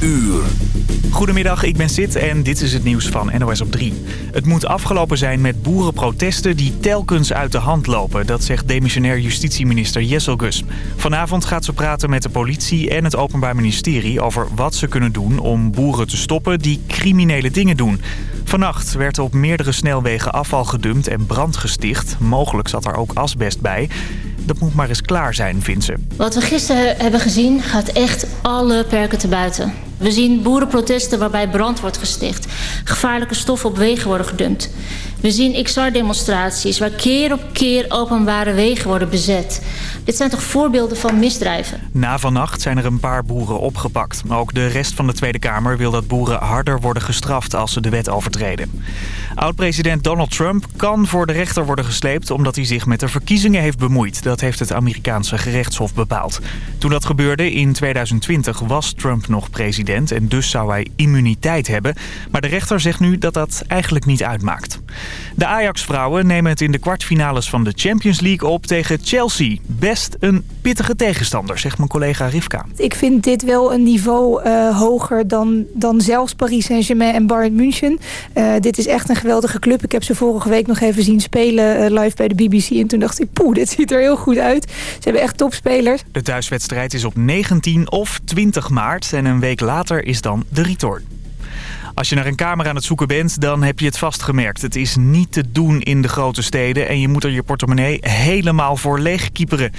uur. Goedemiddag, ik ben Sid en dit is het nieuws van NOS op 3. Het moet afgelopen zijn met boerenprotesten die telkens uit de hand lopen. Dat zegt demissionair justitieminister Gus. Vanavond gaat ze praten met de politie en het Openbaar Ministerie... over wat ze kunnen doen om boeren te stoppen die criminele dingen doen. Vannacht werd er op meerdere snelwegen afval gedumpt en brand gesticht. Mogelijk zat er ook asbest bij. Dat moet maar eens klaar zijn, vindt ze. Wat we gisteren hebben gezien gaat echt alle perken te buiten. We zien boerenprotesten waarbij brand wordt gesticht. Gevaarlijke stoffen op wegen worden gedumpt. We zien XR-demonstraties waar keer op keer openbare wegen worden bezet. Dit zijn toch voorbeelden van misdrijven? Na vannacht zijn er een paar boeren opgepakt. Ook de rest van de Tweede Kamer wil dat boeren harder worden gestraft als ze de wet overtreden. Oud-president Donald Trump kan voor de rechter worden gesleept omdat hij zich met de verkiezingen heeft bemoeid. Dat heeft het Amerikaanse gerechtshof bepaald. Toen dat gebeurde in 2020 was Trump nog president en dus zou hij immuniteit hebben. Maar de rechter zegt nu dat dat eigenlijk niet uitmaakt. De Ajax-vrouwen nemen het in de kwartfinales van de Champions League op tegen Chelsea. Best een pittige tegenstander, zegt mijn collega Rivka. Ik vind dit wel een niveau uh, hoger dan, dan zelfs Paris Saint-Germain en Bayern München. Uh, dit is echt een geweldige club. Ik heb ze vorige week nog even zien spelen uh, live bij de BBC. En toen dacht ik, poeh, dit ziet er heel goed uit. Ze hebben echt topspelers. De thuiswedstrijd is op 19 of 20 maart. En een week later is dan de return. Als je naar een kamer aan het zoeken bent, dan heb je het vastgemerkt. Het is niet te doen in de grote steden en je moet er je portemonnee helemaal voor leegkieperen.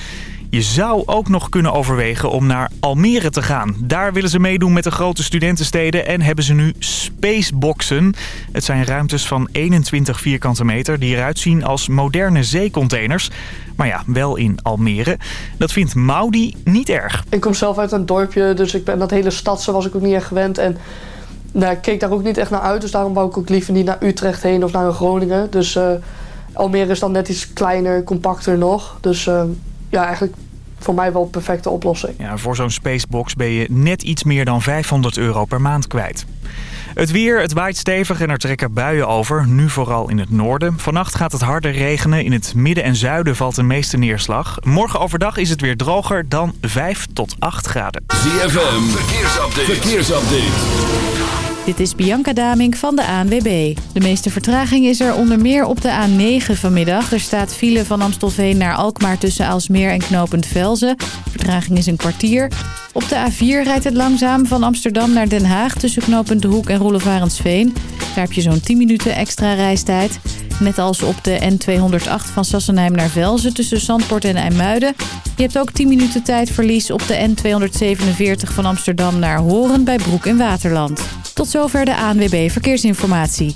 Je zou ook nog kunnen overwegen om naar Almere te gaan. Daar willen ze meedoen met de grote studentensteden en hebben ze nu spaceboxen. Het zijn ruimtes van 21 vierkante meter die eruit zien als moderne zeecontainers. Maar ja, wel in Almere. Dat vindt Maudi niet erg. Ik kom zelf uit een dorpje, dus ik ben dat hele stadse was ik ook niet echt gewend. En nou, ik keek daar ook niet echt naar uit. Dus daarom wou ik ook liever niet naar Utrecht heen of naar Groningen. Dus uh, Almere is dan net iets kleiner, compacter nog. Dus uh, ja, eigenlijk voor mij wel een perfecte oplossing. Ja, voor zo'n spacebox ben je net iets meer dan 500 euro per maand kwijt. Het weer, het waait stevig en er trekken buien over, nu vooral in het noorden. Vannacht gaat het harder regenen, in het midden en zuiden valt de meeste neerslag. Morgen overdag is het weer droger dan 5 tot 8 graden. ZFM, verkeersupdate. verkeersupdate. Dit is Bianca Daming van de ANWB. De meeste vertraging is er onder meer op de A9 vanmiddag. Er staat file van Amstelveen naar Alkmaar tussen Aalsmeer en Knopend Velzen. Vertraging is een kwartier. Op de A4 rijdt het langzaam van Amsterdam naar Den Haag... tussen De Hoek en Roelevarensveen. Daar heb je zo'n 10 minuten extra reistijd. Net als op de N208 van Sassenheim naar Velzen tussen Zandpoort en IJmuiden. Je hebt ook 10 minuten tijdverlies op de N247 van Amsterdam naar Horen bij Broek in Waterland. Tot zover de ANWB Verkeersinformatie.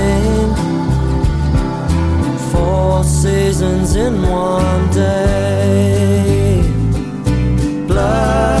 four seasons in one day. Blood.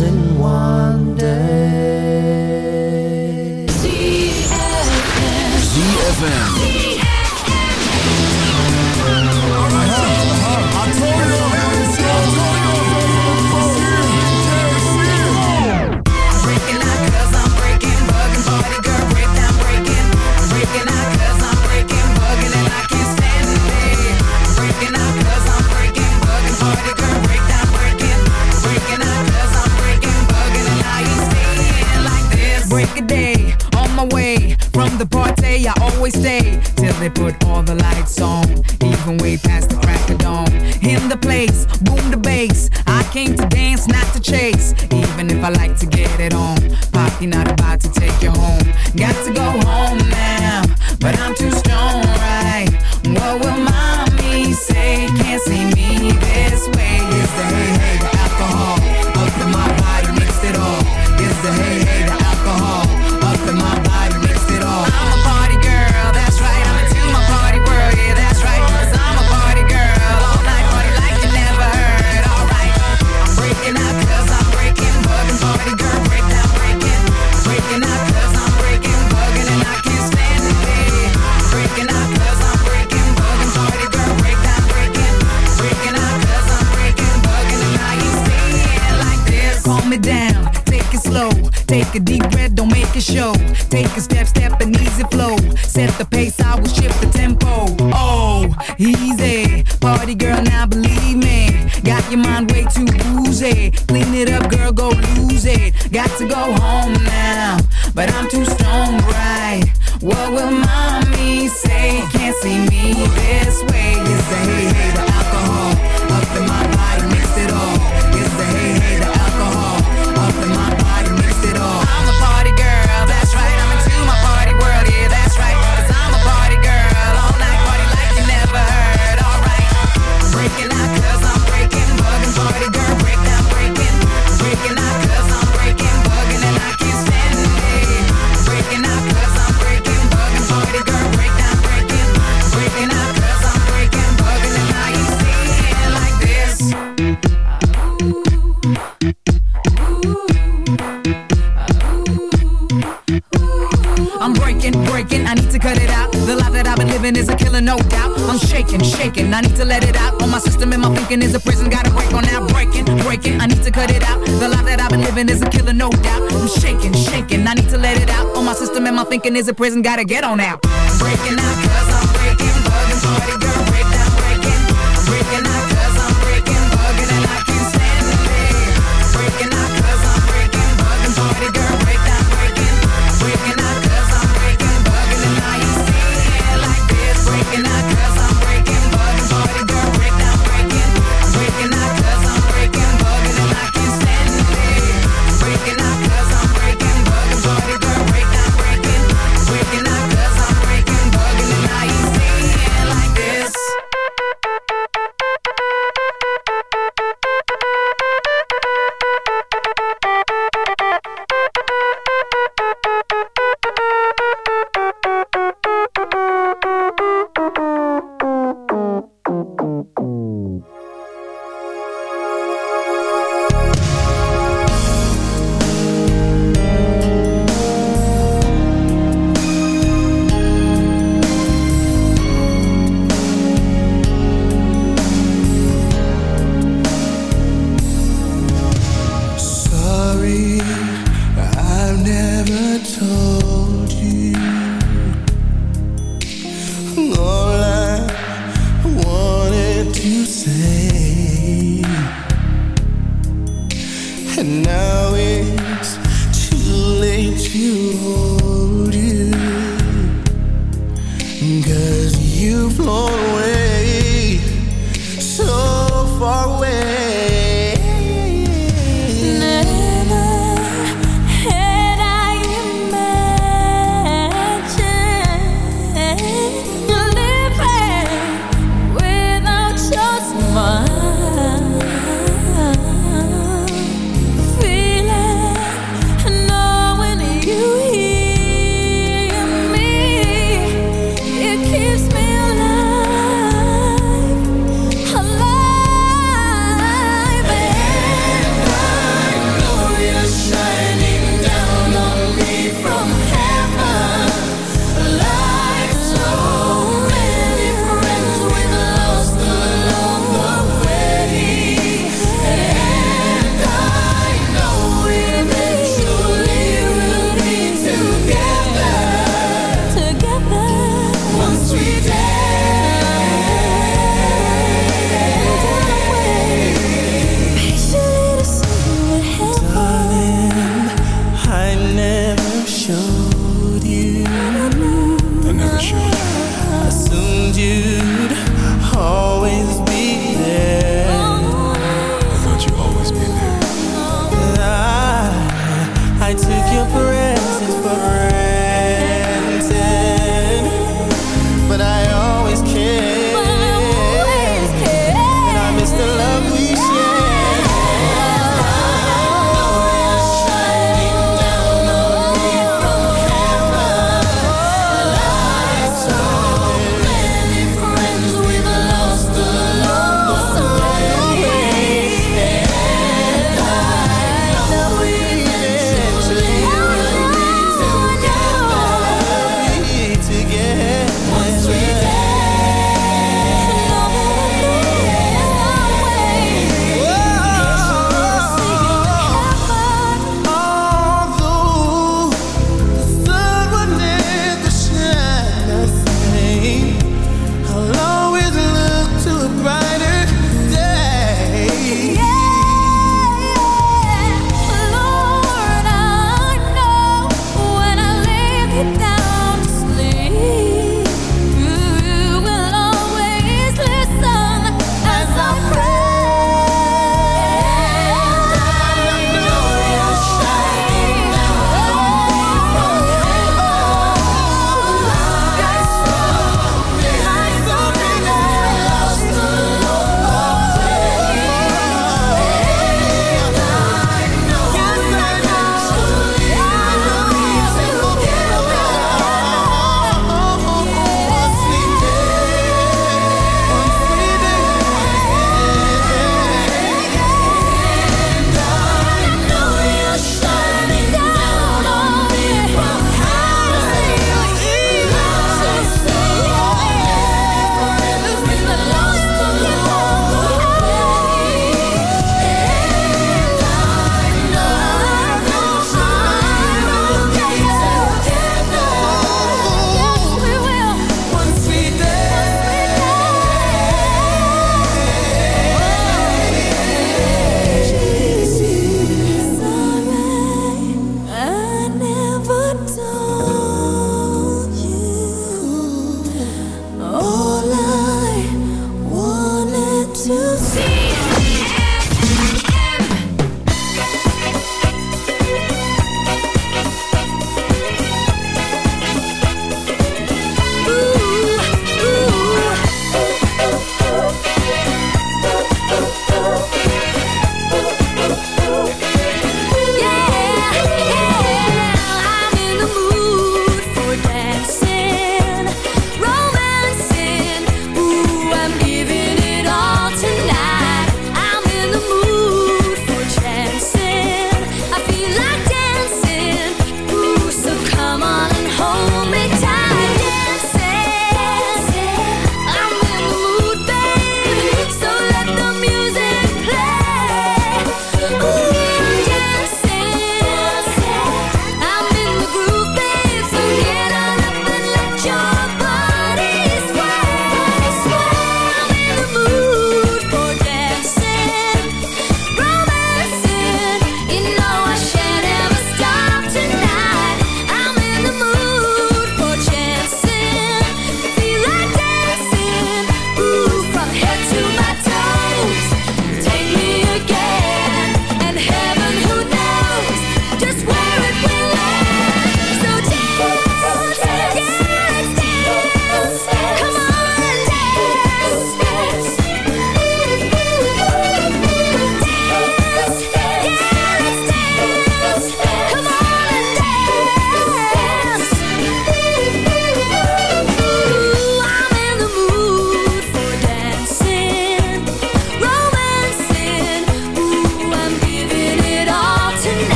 and wander. They put all the lights on, even way past the crack of dawn. In the place, boom the bass. I came to dance, not to chase, even if I like to get it on. Popping out thinking is a prison. Gotta break on that breaking, breaking. I need to cut it out. The life that I've been living is a killer, no doubt. I'm shaking, shaking. I need to let it out. On my system and my thinking is a prison. Gotta get on out. Breaking out, cause I'm breaking, bugging, party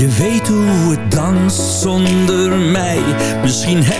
Je weet hoe het danst zonder mij. Misschien heb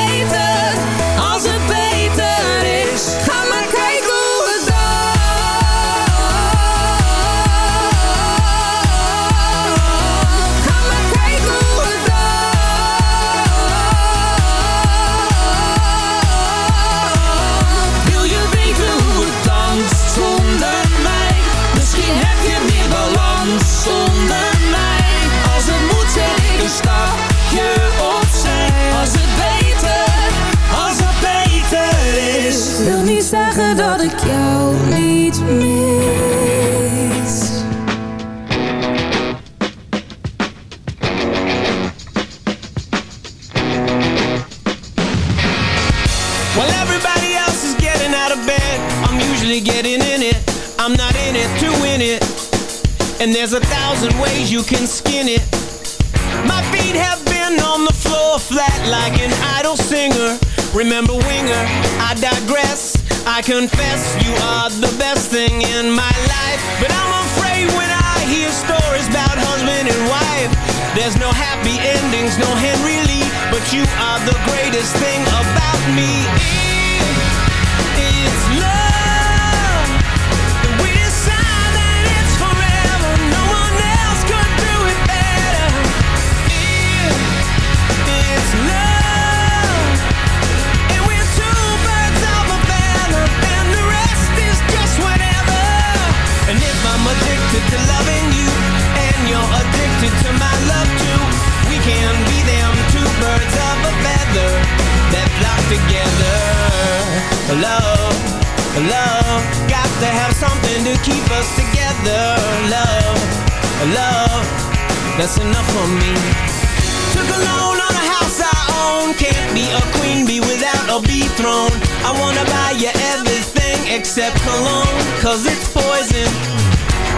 except cologne, cause it's poison.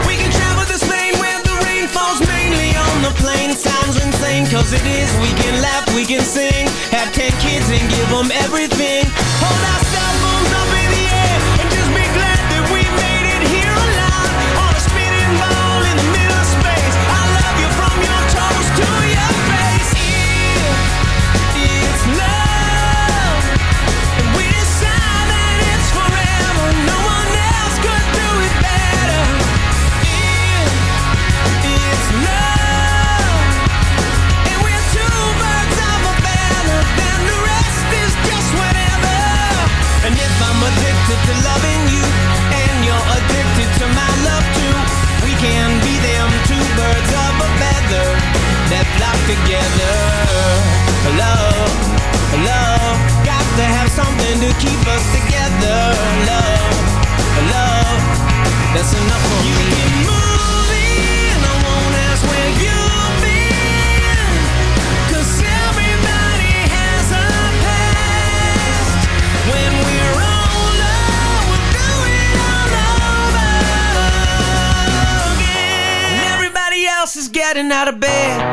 We can travel to Spain where the rain falls mainly on the plain. Sounds insane, cause it is. We can laugh, we can sing. Have ten kids and give them everything. Hold our that flock together. Love, love, got to have something to keep us together. Love, love, that's enough for you me. You can move in, I won't ask where you've been, 'cause everybody has a past. When we're over. is getting out of bed.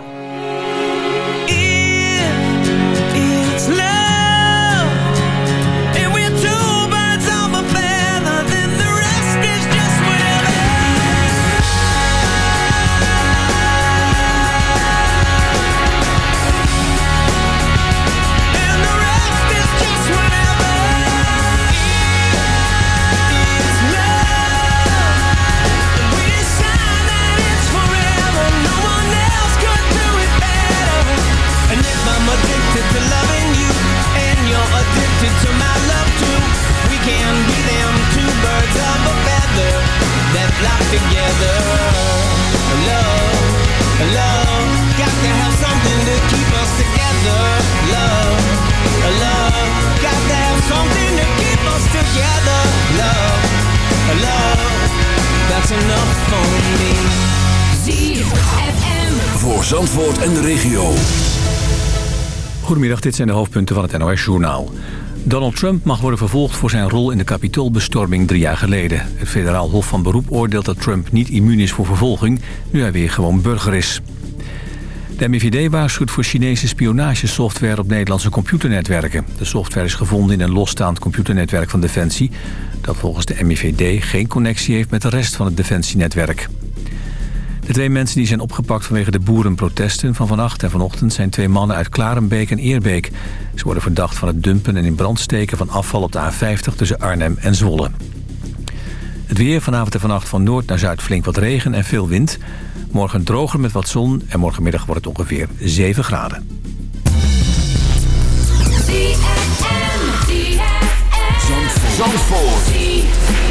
En de regio. Goedemiddag, dit zijn de hoofdpunten van het NOS-journaal. Donald Trump mag worden vervolgd voor zijn rol in de kapitoolbestorming drie jaar geleden. Het federaal hof van beroep oordeelt dat Trump niet immuun is voor vervolging... nu hij weer gewoon burger is. De MIVD waarschuwt voor Chinese spionagesoftware op Nederlandse computernetwerken. De software is gevonden in een losstaand computernetwerk van Defensie... dat volgens de MIVD geen connectie heeft met de rest van het Defensienetwerk. De twee mensen die zijn opgepakt vanwege de boerenprotesten van vannacht en vanochtend... zijn twee mannen uit Klarenbeek en Eerbeek. Ze worden verdacht van het dumpen en in brand steken van afval op de A50 tussen Arnhem en Zwolle. Het weer vanavond en vannacht van noord naar zuid flink wat regen en veel wind. Morgen droger met wat zon en morgenmiddag wordt het ongeveer 7 graden. Zandvoort.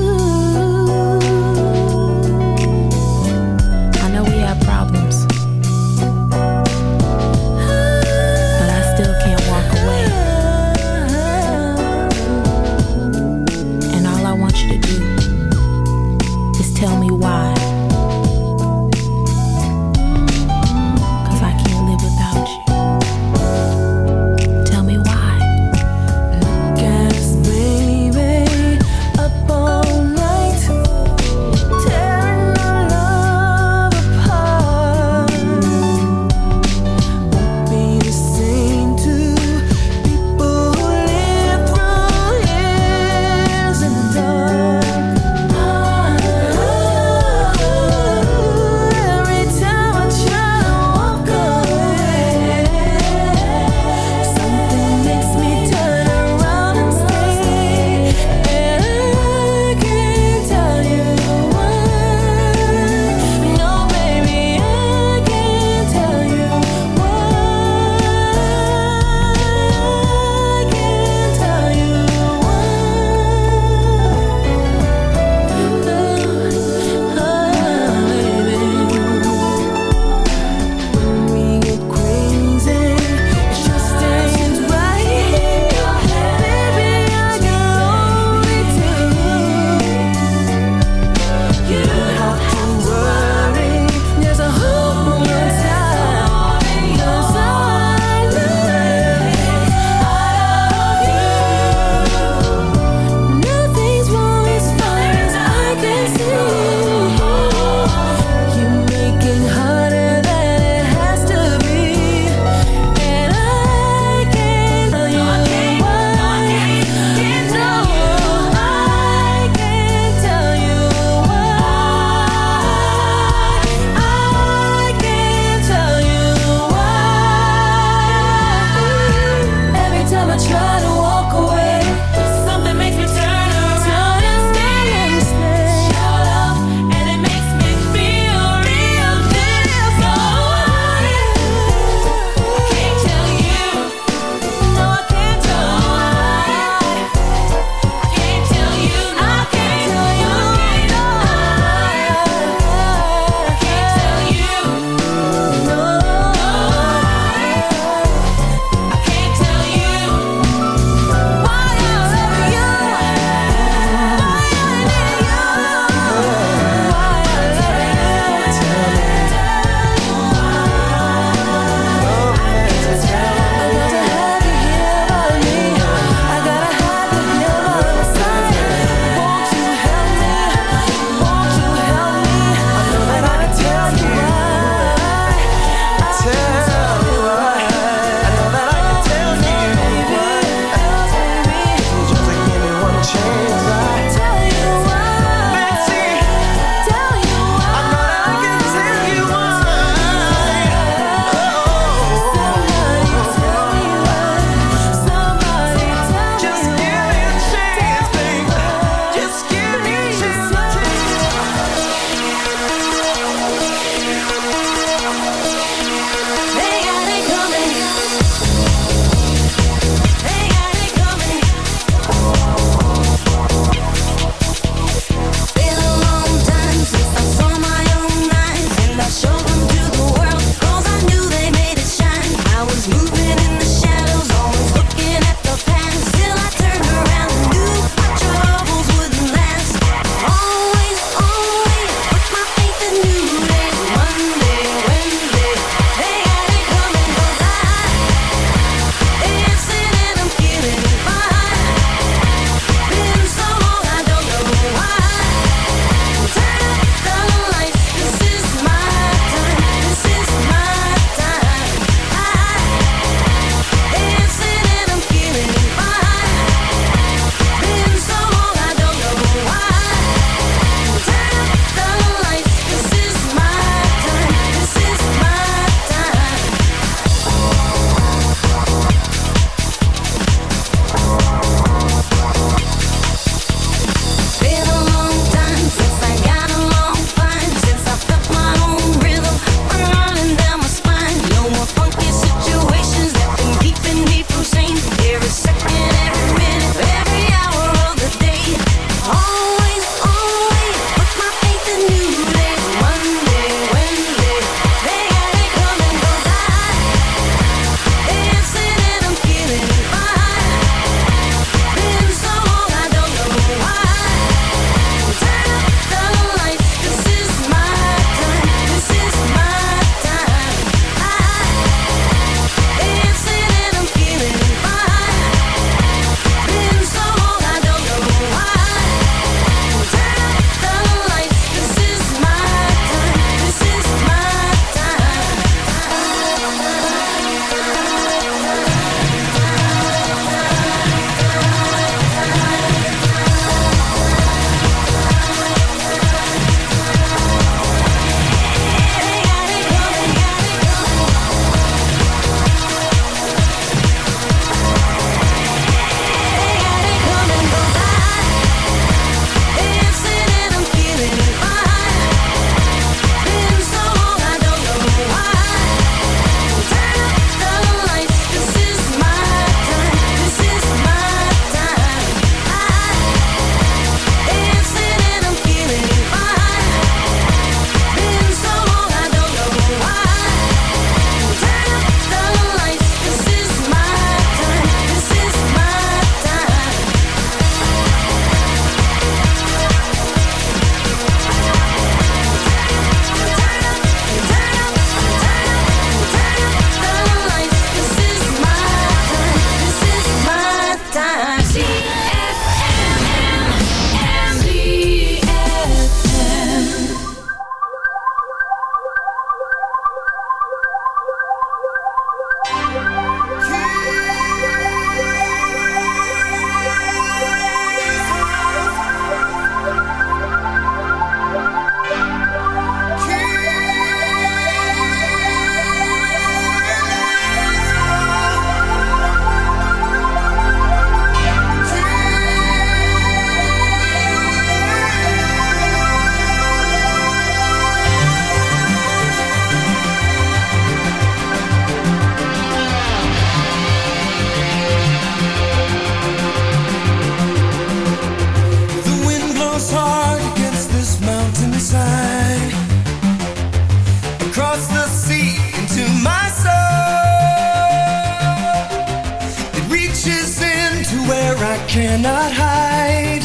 reaches into where I cannot hide,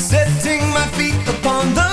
setting my feet upon the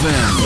ZFM.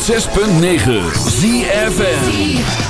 106.9 ZFN